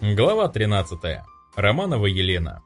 Глава 13. Романова Елена.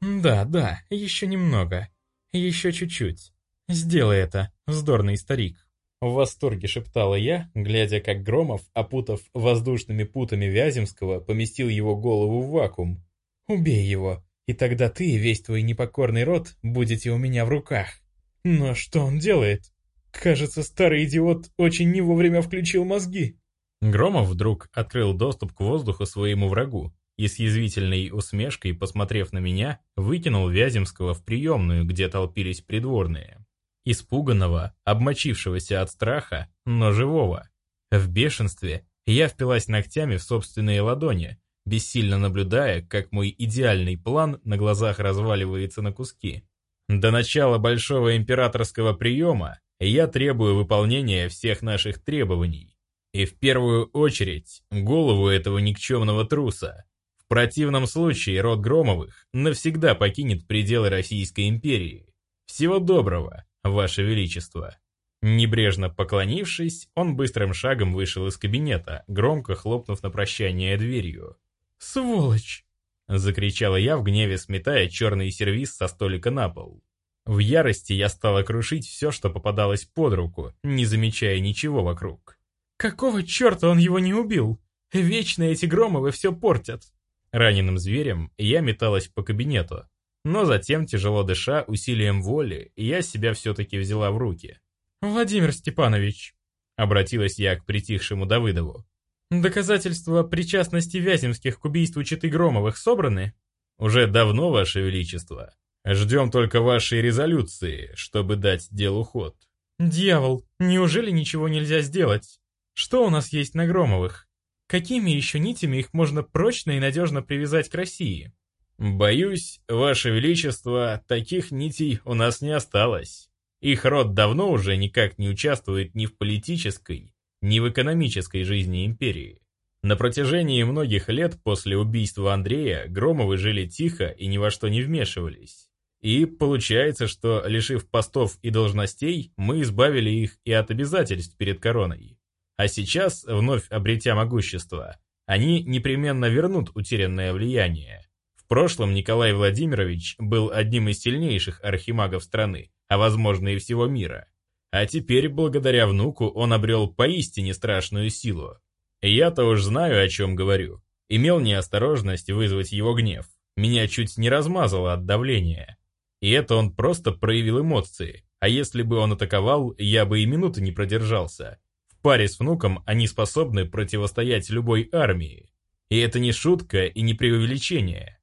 «Да, да, еще немного. Еще чуть-чуть. Сделай это, вздорный старик». В восторге шептала я, глядя, как Громов, опутав воздушными путами Вяземского, поместил его голову в вакуум. «Убей его, и тогда ты и весь твой непокорный род будете у меня в руках». Но что он делает? Кажется, старый идиот очень не вовремя включил мозги. Громов вдруг открыл доступ к воздуху своему врагу и с язвительной усмешкой, посмотрев на меня, выкинул Вяземского в приемную, где толпились придворные. Испуганного, обмочившегося от страха, но живого. В бешенстве я впилась ногтями в собственные ладони, бессильно наблюдая, как мой идеальный план на глазах разваливается на куски. До начала большого императорского приема я требую выполнения всех наших требований. И в первую очередь голову этого никчемного труса. В противном случае род Громовых навсегда покинет пределы Российской империи. Всего доброго, Ваше Величество. Небрежно поклонившись, он быстрым шагом вышел из кабинета, громко хлопнув на прощание дверью. «Сволочь!» — закричала я в гневе, сметая черный сервиз со столика на пол. В ярости я стала крушить все, что попадалось под руку, не замечая ничего вокруг. «Какого черта он его не убил? Вечно эти Громовы все портят!» Раненым зверем я металась по кабинету, но затем, тяжело дыша, усилием воли, я себя все-таки взяла в руки. «Владимир Степанович», — обратилась я к притихшему Давыдову, «доказательства причастности Вяземских к убийству Читы Громовых собраны?» «Уже давно, Ваше Величество. Ждем только вашей резолюции, чтобы дать делу ход». «Дьявол, неужели ничего нельзя сделать? Что у нас есть на Громовых? Какими еще нитями их можно прочно и надежно привязать к России?» «Боюсь, Ваше Величество, таких нитей у нас не осталось. Их род давно уже никак не участвует ни в политической, ни в экономической жизни империи. На протяжении многих лет после убийства Андрея Громовы жили тихо и ни во что не вмешивались. И получается, что, лишив постов и должностей, мы избавили их и от обязательств перед короной. А сейчас, вновь обретя могущество, они непременно вернут утерянное влияние прошлом Николай Владимирович был одним из сильнейших архимагов страны, а возможно и всего мира. А теперь, благодаря внуку, он обрел поистине страшную силу. Я-то уж знаю, о чем говорю. Имел неосторожность вызвать его гнев. Меня чуть не размазало от давления. И это он просто проявил эмоции. А если бы он атаковал, я бы и минуты не продержался. Паре с внуком они способны противостоять любой армии. И это не шутка и не преувеличение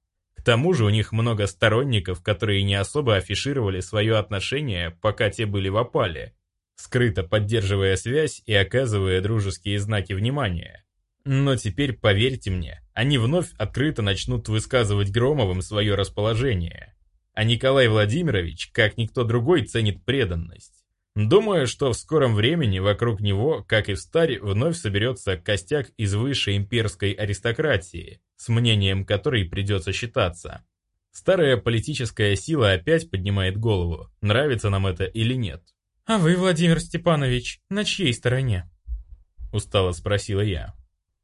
тому же у них много сторонников, которые не особо афишировали свое отношение, пока те были в опале, скрыто поддерживая связь и оказывая дружеские знаки внимания. Но теперь, поверьте мне, они вновь открыто начнут высказывать Громовым свое расположение. А Николай Владимирович, как никто другой, ценит преданность. Думаю, что в скором времени вокруг него, как и в старе, вновь соберется костяк из высшей имперской аристократии, с мнением которой придется считаться. Старая политическая сила опять поднимает голову, нравится нам это или нет. «А вы, Владимир Степанович, на чьей стороне?» Устало спросила я.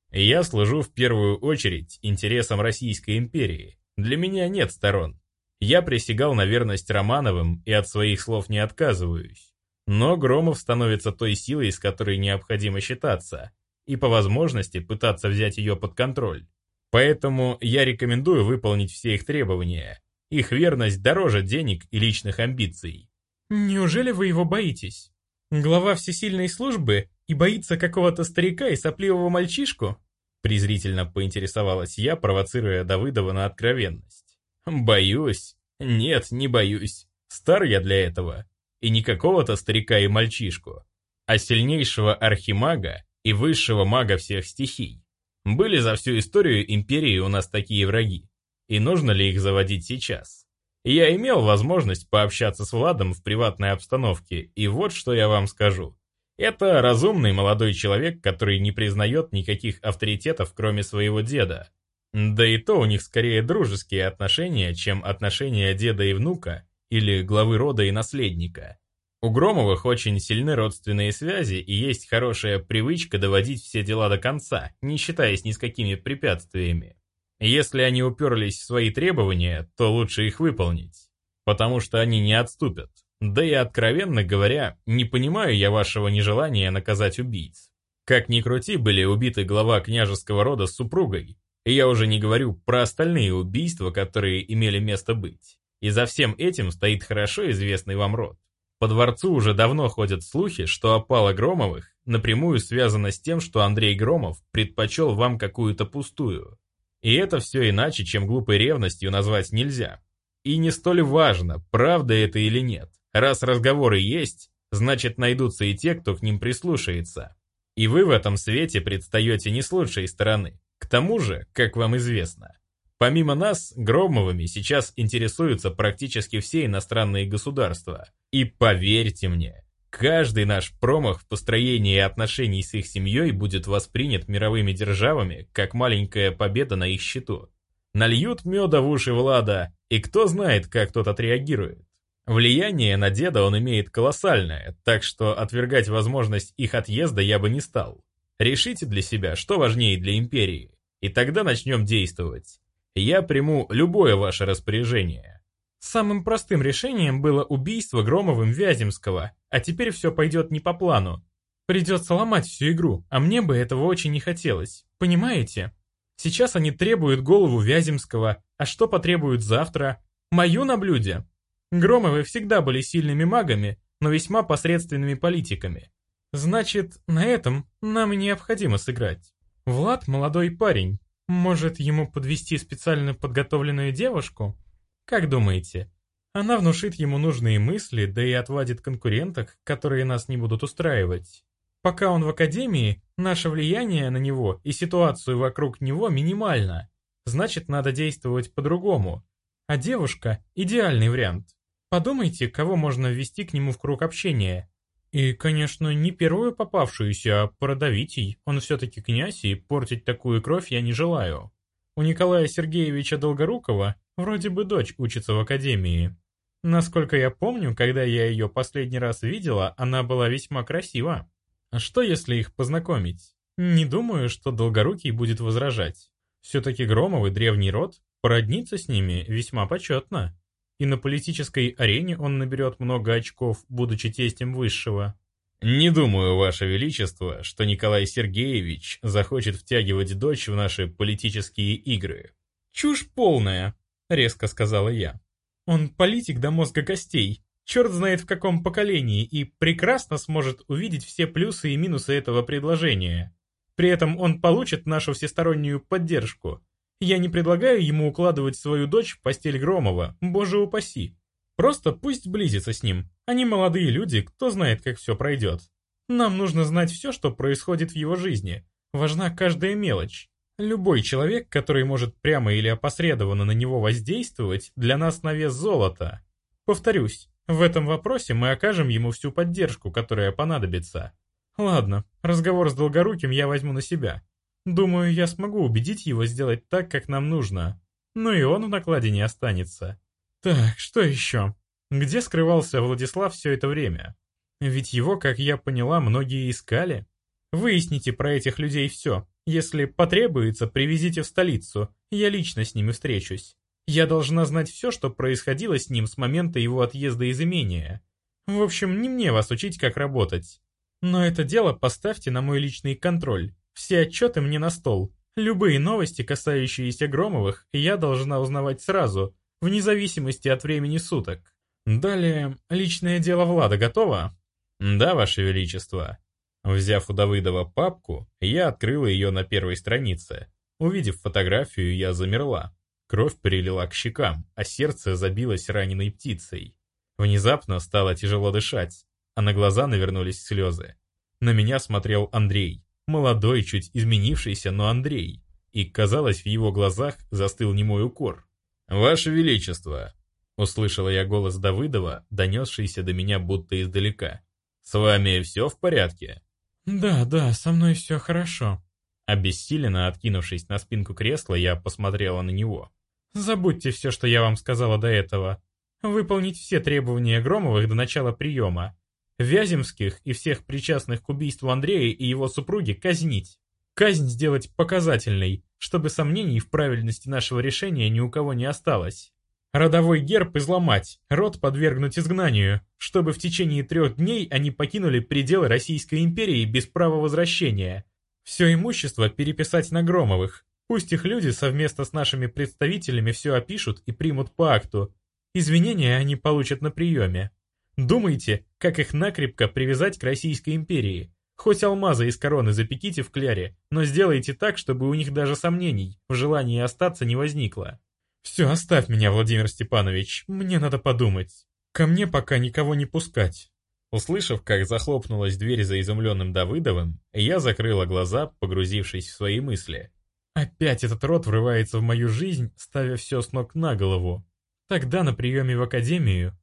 «Я служу в первую очередь интересам Российской империи. Для меня нет сторон. Я присягал на верность Романовым и от своих слов не отказываюсь. Но Громов становится той силой, с которой необходимо считаться, и по возможности пытаться взять ее под контроль. Поэтому я рекомендую выполнить все их требования. Их верность дороже денег и личных амбиций. Неужели вы его боитесь? Глава всесильной службы и боится какого-то старика и сопливого мальчишку? Презрительно поинтересовалась я, провоцируя Давыдова на откровенность. Боюсь. Нет, не боюсь. Стар я для этого и не какого-то старика и мальчишку, а сильнейшего архимага и высшего мага всех стихий. Были за всю историю империи у нас такие враги, и нужно ли их заводить сейчас? Я имел возможность пообщаться с Владом в приватной обстановке, и вот что я вам скажу. Это разумный молодой человек, который не признает никаких авторитетов, кроме своего деда. Да и то у них скорее дружеские отношения, чем отношения деда и внука, или главы рода и наследника. У Громовых очень сильны родственные связи и есть хорошая привычка доводить все дела до конца, не считаясь ни с какими препятствиями. Если они уперлись в свои требования, то лучше их выполнить, потому что они не отступят. Да и, откровенно говоря, не понимаю я вашего нежелания наказать убийц. Как ни крути, были убиты глава княжеского рода с супругой, и я уже не говорю про остальные убийства, которые имели место быть. И за всем этим стоит хорошо известный вам род. По дворцу уже давно ходят слухи, что опала Громовых напрямую связана с тем, что Андрей Громов предпочел вам какую-то пустую. И это все иначе, чем глупой ревностью назвать нельзя. И не столь важно, правда это или нет. Раз разговоры есть, значит найдутся и те, кто к ним прислушается. И вы в этом свете предстаете не с лучшей стороны. К тому же, как вам известно, помимо нас, Громовыми сейчас интересуются практически все иностранные государства. И поверьте мне, каждый наш промах в построении отношений с их семьей будет воспринят мировыми державами как маленькая победа на их счету. Нальют меда в уши Влада, и кто знает, как тот отреагирует. Влияние на деда он имеет колоссальное, так что отвергать возможность их отъезда я бы не стал. Решите для себя, что важнее для империи, и тогда начнем действовать. Я приму любое ваше распоряжение. Самым простым решением было убийство Громовым Вяземского, а теперь все пойдет не по плану. Придется ломать всю игру, а мне бы этого очень не хотелось, понимаете? Сейчас они требуют голову Вяземского, а что потребуют завтра? Мою на блюде. Громовы всегда были сильными магами, но весьма посредственными политиками. Значит, на этом нам необходимо сыграть. Влад молодой парень. Может, ему подвести специально подготовленную девушку? Как думаете? Она внушит ему нужные мысли, да и отвадит конкуренток, которые нас не будут устраивать. Пока он в академии, наше влияние на него и ситуацию вокруг него минимально. Значит, надо действовать по-другому. А девушка – идеальный вариант. Подумайте, кого можно ввести к нему в круг общения. И, конечно, не первую попавшуюся, а продавитей. Он все-таки князь, и портить такую кровь я не желаю. У Николая Сергеевича Долгорукова вроде бы дочь учится в академии. Насколько я помню, когда я ее последний раз видела, она была весьма красива. А что если их познакомить? Не думаю, что Долгорукий будет возражать. Все-таки Громовый древний род, породниться с ними весьма почетно и на политической арене он наберет много очков, будучи тестем высшего. Не думаю, Ваше Величество, что Николай Сергеевич захочет втягивать дочь в наши политические игры. Чушь полная, резко сказала я. Он политик до мозга костей, черт знает в каком поколении, и прекрасно сможет увидеть все плюсы и минусы этого предложения. При этом он получит нашу всестороннюю поддержку. Я не предлагаю ему укладывать свою дочь в постель Громова, боже упаси. Просто пусть близится с ним. Они молодые люди, кто знает, как все пройдет. Нам нужно знать все, что происходит в его жизни. Важна каждая мелочь. Любой человек, который может прямо или опосредованно на него воздействовать, для нас на вес золота. Повторюсь, в этом вопросе мы окажем ему всю поддержку, которая понадобится. Ладно, разговор с Долгоруким я возьму на себя. Думаю, я смогу убедить его сделать так, как нам нужно. Ну и он в накладе не останется. Так, что еще? Где скрывался Владислав все это время? Ведь его, как я поняла, многие искали. Выясните про этих людей все. Если потребуется, привезите в столицу. Я лично с ними встречусь. Я должна знать все, что происходило с ним с момента его отъезда из имения. В общем, не мне вас учить, как работать. Но это дело поставьте на мой личный контроль. Все отчеты мне на стол. Любые новости, касающиеся Громовых, я должна узнавать сразу, вне зависимости от времени суток. Далее, личное дело Влада готово? Да, Ваше Величество. Взяв у Давыдова папку, я открыла ее на первой странице. Увидев фотографию, я замерла. Кровь перелила к щекам, а сердце забилось раненой птицей. Внезапно стало тяжело дышать, а на глаза навернулись слезы. На меня смотрел Андрей. Молодой, чуть изменившийся, но Андрей. И, казалось, в его глазах застыл немой укор. «Ваше Величество!» Услышала я голос Давыдова, донесшийся до меня будто издалека. «С вами все в порядке?» «Да, да, со мной все хорошо». Обессиленно откинувшись на спинку кресла, я посмотрела на него. «Забудьте все, что я вам сказала до этого. Выполнить все требования Громовых до начала приема. Вяземских и всех причастных к убийству Андрея и его супруги казнить. Казнь сделать показательной, чтобы сомнений в правильности нашего решения ни у кого не осталось. Родовой герб изломать, род подвергнуть изгнанию, чтобы в течение трех дней они покинули пределы Российской империи без права возвращения. Все имущество переписать на Громовых. Пусть их люди совместно с нашими представителями все опишут и примут по акту. Извинения они получат на приеме. Думайте, как их накрепко привязать к Российской империи. Хоть алмазы из короны запеките в кляре, но сделайте так, чтобы у них даже сомнений в желании остаться не возникло. Все, оставь меня, Владимир Степанович, мне надо подумать. Ко мне пока никого не пускать. Услышав, как захлопнулась дверь за изумленным Давыдовым, я закрыла глаза, погрузившись в свои мысли. Опять этот род врывается в мою жизнь, ставя все с ног на голову. Тогда на приеме в академию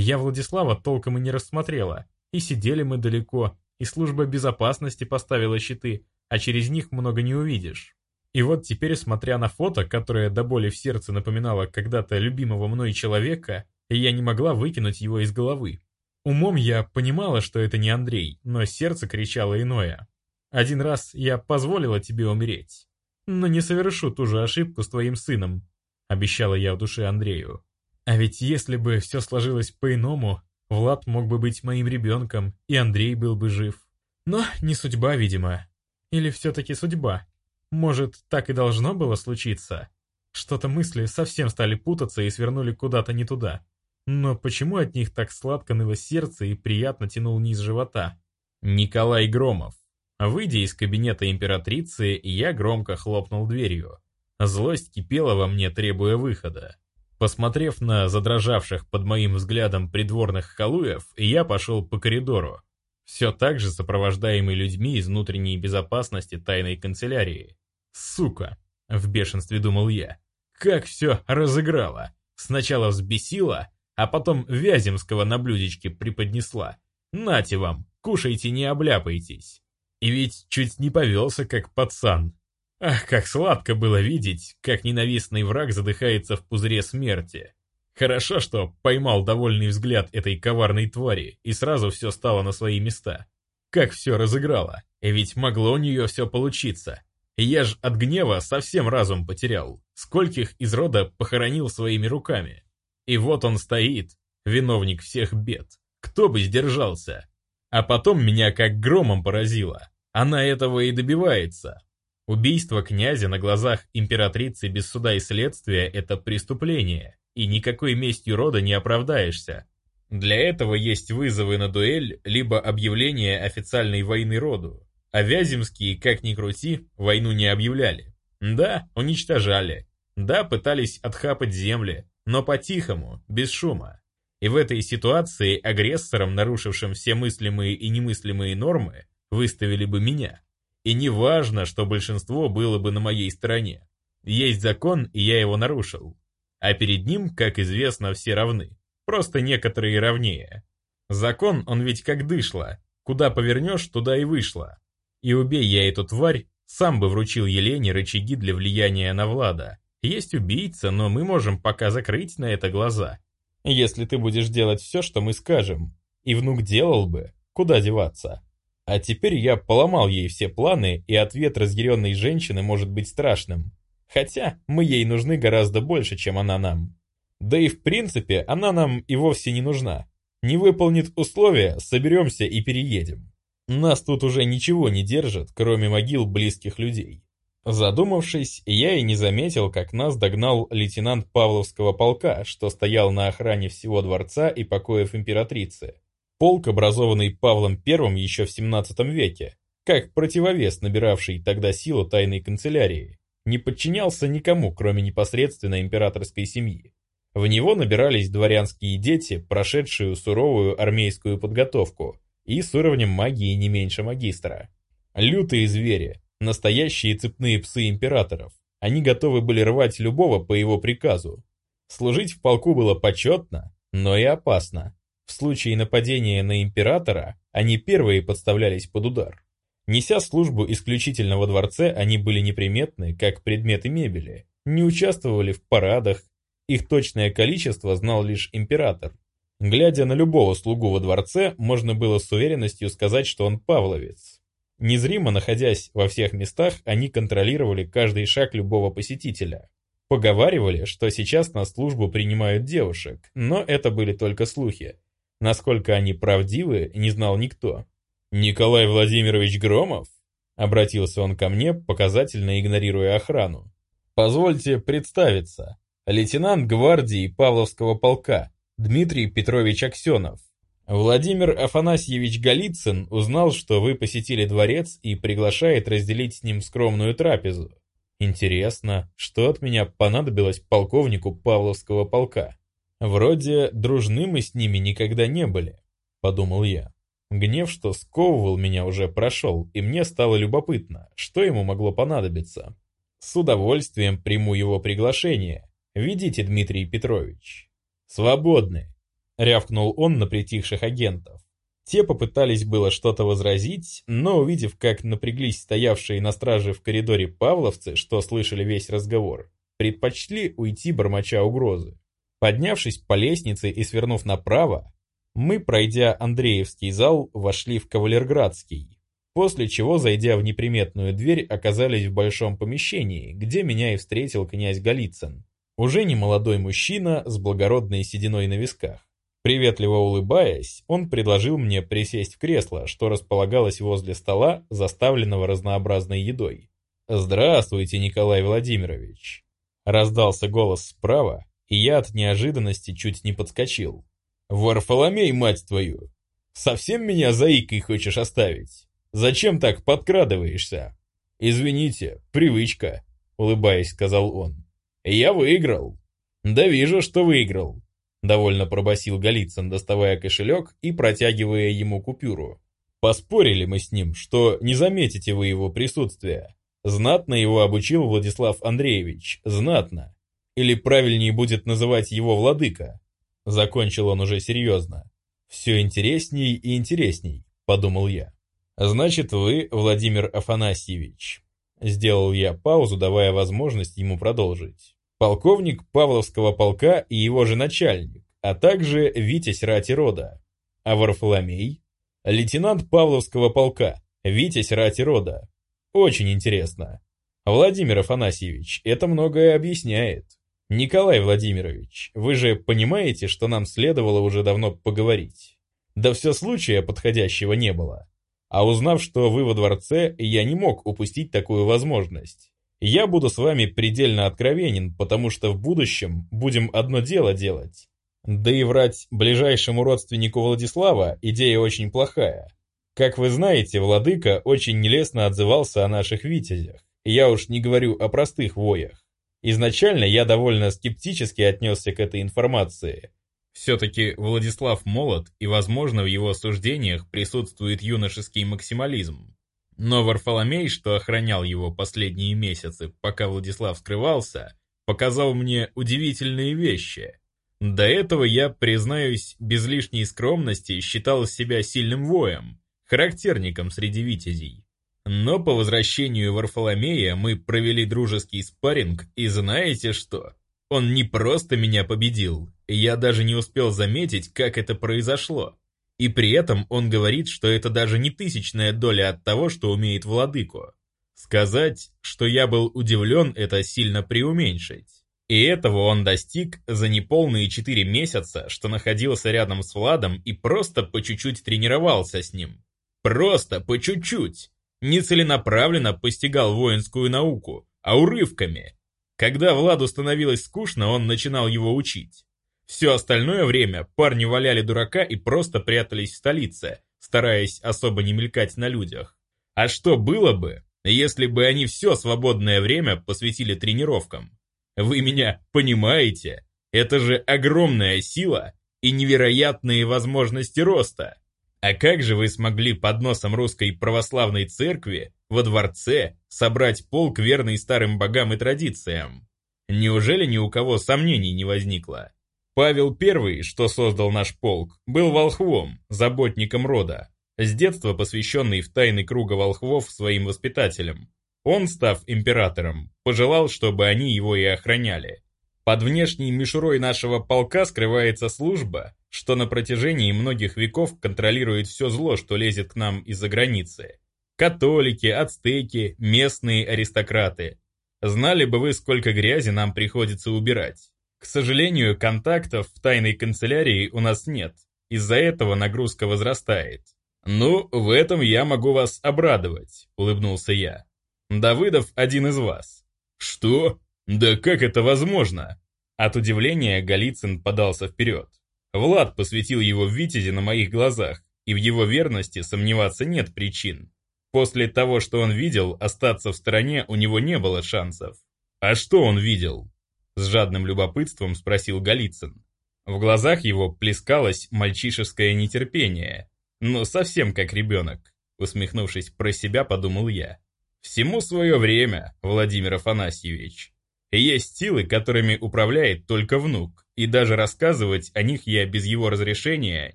я Владислава толком и не рассмотрела, и сидели мы далеко, и служба безопасности поставила щиты, а через них много не увидишь. И вот теперь, смотря на фото, которое до боли в сердце напоминало когда-то любимого мной человека, я не могла выкинуть его из головы. Умом я понимала, что это не Андрей, но сердце кричало иное. Один раз я позволила тебе умереть, но не совершу ту же ошибку с твоим сыном, обещала я в душе Андрею. А ведь если бы все сложилось по-иному, Влад мог бы быть моим ребенком, и Андрей был бы жив. Но не судьба, видимо. Или все-таки судьба? Может, так и должно было случиться? Что-то мысли совсем стали путаться и свернули куда-то не туда. Но почему от них так сладко ныло сердце и приятно тянул низ живота? Николай Громов. Выйдя из кабинета императрицы, я громко хлопнул дверью. Злость кипела во мне, требуя выхода. Посмотрев на задрожавших под моим взглядом придворных халуев, я пошел по коридору, все так же сопровождаемый людьми из внутренней безопасности тайной канцелярии. Сука, в бешенстве думал я. Как все разыграло. Сначала взбесила, а потом Вяземского на блюдечке преподнесла. Нате вам, кушайте, не обляпайтесь. И ведь чуть не повелся, как пацан. Ах, как сладко было видеть, как ненавистный враг задыхается в пузыре смерти. Хорошо, что поймал довольный взгляд этой коварной твари, и сразу все стало на свои места. Как все разыграло, ведь могло у нее все получиться. Я ж от гнева совсем разум потерял. Скольких из рода похоронил своими руками. И вот он стоит, виновник всех бед. Кто бы сдержался? А потом меня как громом поразило. Она этого и добивается. Убийство князя на глазах императрицы без суда и следствия – это преступление, и никакой местью рода не оправдаешься. Для этого есть вызовы на дуэль, либо объявление официальной войны роду. А Вяземские, как ни крути, войну не объявляли. Да, уничтожали. Да, пытались отхапать земли, но по-тихому, без шума. И в этой ситуации агрессором, нарушившим все мыслимые и немыслимые нормы, выставили бы меня. И не важно, что большинство было бы на моей стороне. Есть закон, и я его нарушил. А перед ним, как известно, все равны. Просто некоторые равнее. Закон, он ведь как дышло. Куда повернешь, туда и вышло. И убей я эту тварь, сам бы вручил Елене рычаги для влияния на Влада. Есть убийца, но мы можем пока закрыть на это глаза. Если ты будешь делать все, что мы скажем. И внук делал бы, куда деваться? А теперь я поломал ей все планы, и ответ разъяренной женщины может быть страшным. Хотя мы ей нужны гораздо больше, чем она нам. Да и в принципе, она нам и вовсе не нужна. Не выполнит условия, соберемся и переедем. Нас тут уже ничего не держит, кроме могил близких людей. Задумавшись, я и не заметил, как нас догнал лейтенант Павловского полка, что стоял на охране всего дворца и покоев императрицы. Полк, образованный Павлом I еще в 17 веке, как противовес, набиравший тогда силу тайной канцелярии, не подчинялся никому, кроме непосредственно императорской семьи. В него набирались дворянские дети, прошедшие суровую армейскую подготовку, и с уровнем магии не меньше магистра. Лютые звери, настоящие цепные псы императоров. Они готовы были рвать любого по его приказу. Служить в полку было почетно, но и опасно. В случае нападения на императора они первые подставлялись под удар. Неся службу исключительно во дворце, они были неприметны, как предметы мебели, не участвовали в парадах, их точное количество знал лишь император. Глядя на любого слугу во дворце, можно было с уверенностью сказать, что он павловец. Незримо находясь во всех местах, они контролировали каждый шаг любого посетителя. Поговаривали, что сейчас на службу принимают девушек, но это были только слухи. Насколько они правдивы, не знал никто. «Николай Владимирович Громов?» Обратился он ко мне, показательно игнорируя охрану. «Позвольте представиться. Лейтенант гвардии Павловского полка Дмитрий Петрович Аксенов. Владимир Афанасьевич Голицын узнал, что вы посетили дворец и приглашает разделить с ним скромную трапезу. Интересно, что от меня понадобилось полковнику Павловского полка? Вроде дружны мы с ними никогда не были, подумал я. Гнев, что сковывал меня, уже прошел, и мне стало любопытно, что ему могло понадобиться. С удовольствием приму его приглашение. Видите, Дмитрий Петрович. Свободны, рявкнул он на притихших агентов. Те попытались было что-то возразить, но увидев, как напряглись стоявшие на страже в коридоре павловцы, что слышали весь разговор, предпочли уйти бормоча угрозы. Поднявшись по лестнице и свернув направо, мы, пройдя Андреевский зал, вошли в Кавалерградский, после чего, зайдя в неприметную дверь, оказались в большом помещении, где меня и встретил князь Голицын. Уже не молодой мужчина с благородной сединой на висках. Приветливо улыбаясь, он предложил мне присесть в кресло, что располагалось возле стола, заставленного разнообразной едой. «Здравствуйте, Николай Владимирович!» Раздался голос справа, и я от неожиданности чуть не подскочил. «Варфоломей, мать твою! Совсем меня заикой хочешь оставить? Зачем так подкрадываешься?» «Извините, привычка», — улыбаясь, сказал он. «Я выиграл». «Да вижу, что выиграл довольно пробасил Голицын, доставая кошелек и протягивая ему купюру. Поспорили мы с ним, что не заметите вы его присутствия. Знатно его обучил Владислав Андреевич, знатно. Или правильнее будет называть его владыка. Закончил он уже серьезно. Все интересней и интересней, подумал я. Значит, вы, Владимир Афанасьевич. Сделал я паузу, давая возможность ему продолжить полковник Павловского полка и его же начальник, а также Витязь Рати Рода. А Варфоломей? Лейтенант Павловского полка, Витязь Рати Рода. Очень интересно. Владимир Афанасьевич, это многое объясняет. Николай Владимирович, вы же понимаете, что нам следовало уже давно поговорить? Да все случая подходящего не было. А узнав, что вы во дворце, я не мог упустить такую возможность. Я буду с вами предельно откровенен, потому что в будущем будем одно дело делать. Да и врать ближайшему родственнику Владислава идея очень плохая. Как вы знаете, владыка очень нелестно отзывался о наших витязях. Я уж не говорю о простых воях. Изначально я довольно скептически отнесся к этой информации. Все-таки Владислав молод, и, возможно, в его суждениях присутствует юношеский максимализм. Но Варфоломей, что охранял его последние месяцы, пока Владислав скрывался, показал мне удивительные вещи. До этого я, признаюсь, без лишней скромности считал себя сильным воем, характерником среди витязей. Но по возвращению Варфоломея мы провели дружеский спарринг, и знаете что? Он не просто меня победил, я даже не успел заметить, как это произошло. И при этом он говорит, что это даже не тысячная доля от того, что умеет владыку. Сказать, что я был удивлен, это сильно преуменьшить. И этого он достиг за неполные четыре месяца, что находился рядом с Владом и просто по чуть-чуть тренировался с ним. Просто по чуть-чуть. Не целенаправленно постигал воинскую науку, а урывками. Когда Владу становилось скучно, он начинал его учить. Все остальное время парни валяли дурака и просто прятались в столице, стараясь особо не мелькать на людях. А что было бы, если бы они все свободное время посвятили тренировкам? Вы меня понимаете? Это же огромная сила и невероятные возможности роста. А как же вы смогли под носом русской православной церкви во дворце собрать полк верный старым богам и традициям? Неужели ни у кого сомнений не возникло? Павел I, что создал наш полк, был волхвом, заботником рода, с детства посвященный в тайны круга волхвов своим воспитателям. Он, став императором, пожелал, чтобы они его и охраняли. Под внешней мишурой нашего полка скрывается служба, что на протяжении многих веков контролирует все зло, что лезет к нам из-за границы. Католики, ацтеки, местные аристократы. Знали бы вы, сколько грязи нам приходится убирать. К сожалению, контактов в тайной канцелярии у нас нет. Из-за этого нагрузка возрастает. «Ну, в этом я могу вас обрадовать», — улыбнулся я. «Давыдов один из вас». «Что? Да как это возможно?» От удивления Голицын подался вперед. Влад посвятил его в Витязе на моих глазах, и в его верности сомневаться нет причин. После того, что он видел, остаться в стороне у него не было шансов. «А что он видел?» С жадным любопытством спросил Голицын. В глазах его плескалось мальчишеское нетерпение, но совсем как ребенок. Усмехнувшись про себя, подумал я. Всему свое время, Владимир Афанасьевич. Есть силы, которыми управляет только внук, и даже рассказывать о них я без его разрешения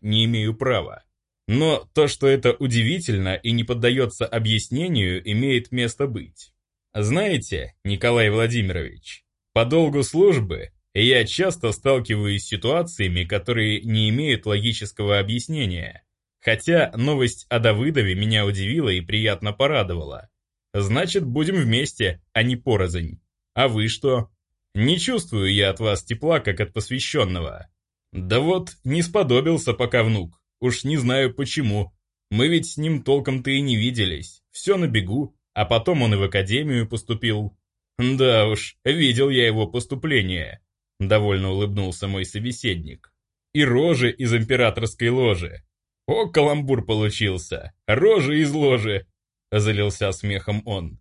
не имею права. Но то, что это удивительно и не поддается объяснению, имеет место быть. Знаете, Николай Владимирович, по долгу службы я часто сталкиваюсь с ситуациями, которые не имеют логического объяснения. Хотя новость о Давыдове меня удивила и приятно порадовала. Значит, будем вместе, а не порознь. А вы что? Не чувствую я от вас тепла, как от посвященного. Да вот, не сподобился пока внук. Уж не знаю почему. Мы ведь с ним толком-то и не виделись. Все на бегу, а потом он и в академию поступил. Да уж, видел я его поступление. Довольно улыбнулся мой собеседник. И рожи из императорской ложи. О, каламбур получился! Рожи из ложи! Залился смехом он.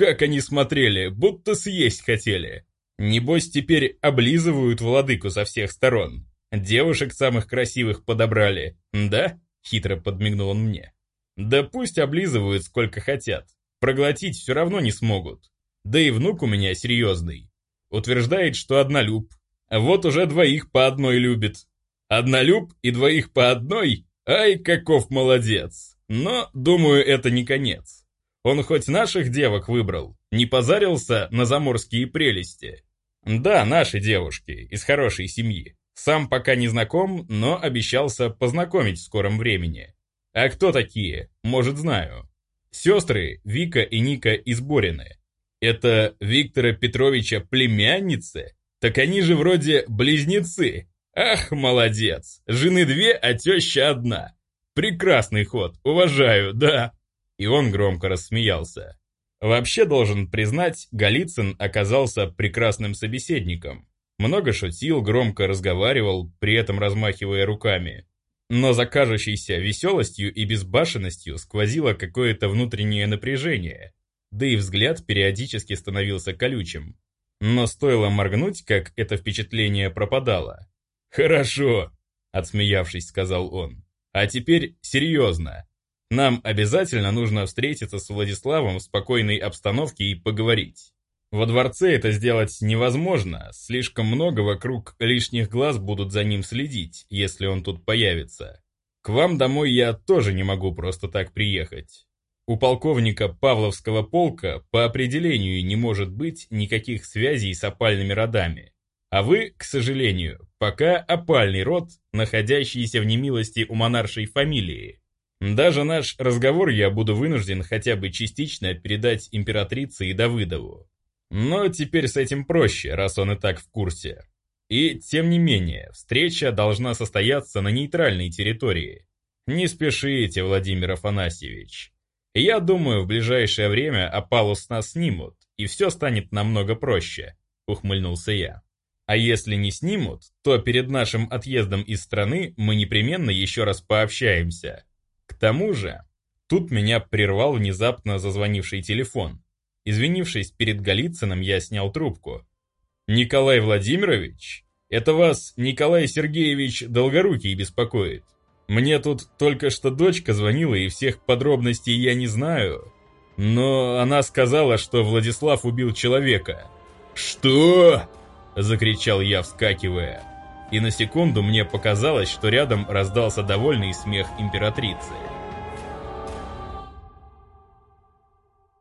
Как они смотрели, будто съесть хотели. Небось теперь облизывают владыку со всех сторон. Девушек самых красивых подобрали, да? Хитро подмигнул он мне. Да пусть облизывают сколько хотят. Проглотить все равно не смогут. Да и внук у меня серьезный. Утверждает, что однолюб. Вот уже двоих по одной любит. Однолюб и двоих по одной? Ай, каков молодец. Но, думаю, это не конец. Он хоть наших девок выбрал, не позарился на заморские прелести. Да, наши девушки, из хорошей семьи. Сам пока не знаком, но обещался познакомить в скором времени. А кто такие? Может, знаю. Сестры Вика и Ника из Борины. Это Виктора Петровича племянницы? Так они же вроде близнецы. Ах, молодец. Жены две, а теща одна. Прекрасный ход, уважаю, да. И он громко рассмеялся. Вообще, должен признать, Голицын оказался прекрасным собеседником. Много шутил, громко разговаривал, при этом размахивая руками. Но за кажущейся веселостью и безбашенностью сквозило какое-то внутреннее напряжение, да и взгляд периодически становился колючим. Но стоило моргнуть, как это впечатление пропадало. «Хорошо», — отсмеявшись, сказал он. «А теперь серьезно. Нам обязательно нужно встретиться с Владиславом в спокойной обстановке и поговорить. Во дворце это сделать невозможно, слишком много вокруг лишних глаз будут за ним следить, если он тут появится. К вам домой я тоже не могу просто так приехать. У полковника Павловского полка по определению не может быть никаких связей с опальными родами. А вы, к сожалению, пока опальный род, находящийся в немилости у монаршей фамилии. Даже наш разговор я буду вынужден хотя бы частично передать императрице и Давыдову. Но теперь с этим проще, раз он и так в курсе. И, тем не менее, встреча должна состояться на нейтральной территории. Не спешите, Владимир Афанасьевич. Я думаю, в ближайшее время опалу с нас снимут, и все станет намного проще, ухмыльнулся я. А если не снимут, то перед нашим отъездом из страны мы непременно еще раз пообщаемся. К тому же, тут меня прервал внезапно зазвонивший телефон. Извинившись перед Голицыным, я снял трубку. «Николай Владимирович? Это вас Николай Сергеевич Долгорукий беспокоит. Мне тут только что дочка звонила, и всех подробностей я не знаю. Но она сказала, что Владислав убил человека». «Что?» – закричал я, вскакивая и на секунду мне показалось, что рядом раздался довольный смех императрицы.